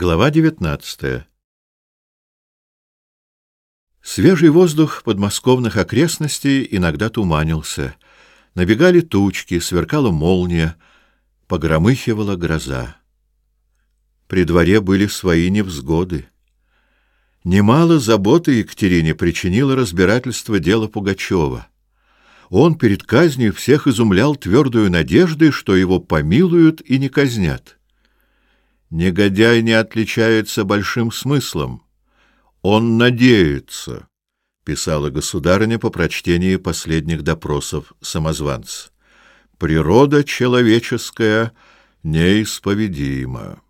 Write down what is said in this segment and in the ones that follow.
Глава 19. Свежий воздух подмосковных окрестностей иногда туманился. Набегали тучки, сверкала молния, погромыхивала гроза. При дворе были свои невзгоды. Немало заботы Екатерине причинило разбирательство дела Пугачева. Он перед казнью всех изумлял твердую надеждой, что его помилуют и не казнят. Негодяй не отличается большим смыслом. Он надеется, — писала государыня по прочтении последних допросов самозванц. Природа человеческая неисповедима.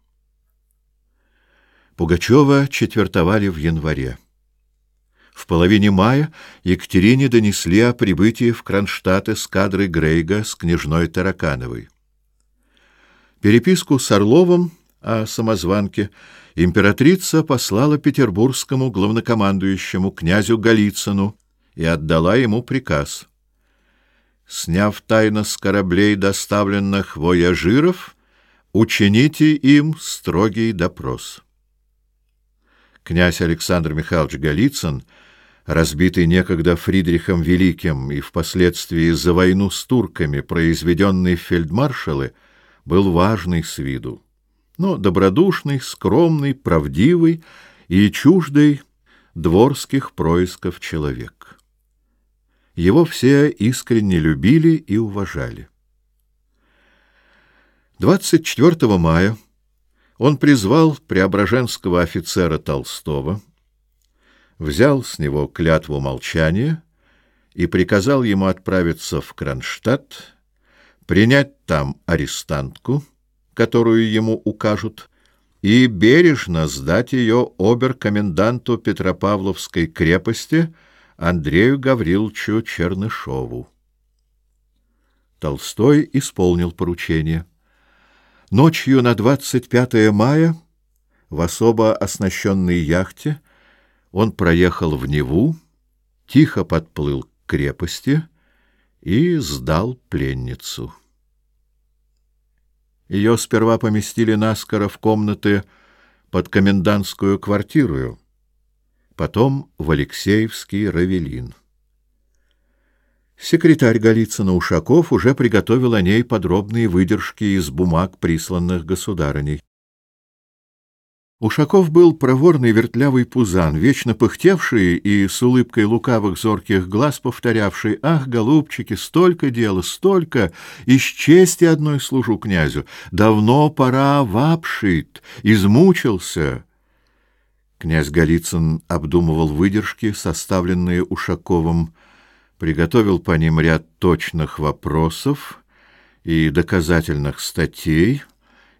Пугачева четвертовали в январе. В половине мая Екатерине донесли о прибытии в Кронштадт эскадры Грейга с княжной Таракановой. Переписку с Орловым — о самозванке, императрица послала петербургскому главнокомандующему князю Голицыну и отдала ему приказ. Сняв тайно с кораблей доставленных вояжиров, учините им строгий допрос. Князь Александр Михайлович Голицын, разбитый некогда Фридрихом Великим и впоследствии за войну с турками произведенный в фельдмаршалы, был важный с виду но добродушный, скромный, правдивый и чуждый дворских происков человек. Его все искренне любили и уважали. 24 мая он призвал преображенского офицера Толстого, взял с него клятву молчания и приказал ему отправиться в Кронштадт, принять там арестантку — которую ему укажут, и бережно сдать ее обер-коменданту Петропавловской крепости Андрею Гавриловичу Чернышову. Толстой исполнил поручение. Ночью на 25 мая в особо оснащенной яхте он проехал в Неву, тихо подплыл к крепости и сдал пленницу. Ее сперва поместили наскоро в комнаты под комендантскую квартиру, потом в Алексеевский Равелин. Секретарь Голицына Ушаков уже приготовил о ней подробные выдержки из бумаг, присланных государыней. Ушаков был проворный вертлявый пузан, вечно пыхтевший и с улыбкой лукавых зорких глаз повторявший «Ах, голубчики, столько дела, столько! Из чести одной служу князю! Давно пора вапшит! Измучился!» Князь Голицын обдумывал выдержки, составленные Ушаковым, приготовил по ним ряд точных вопросов и доказательных статей —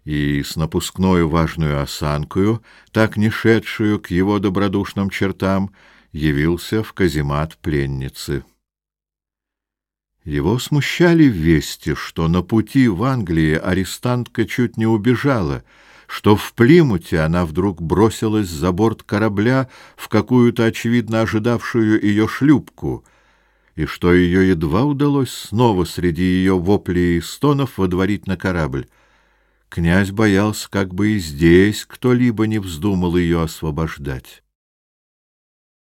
и с напускною важную осанкою, так не шедшую к его добродушным чертам, явился в каземат пленницы. Его смущали вести, что на пути в Англии арестантка чуть не убежала, что в Плимуте она вдруг бросилась за борт корабля в какую-то, очевидно, ожидавшую ее шлюпку, и что ее едва удалось снова среди ее воплей и стонов водворить на корабль. Князь боялся, как бы и здесь кто-либо не вздумал ее освобождать.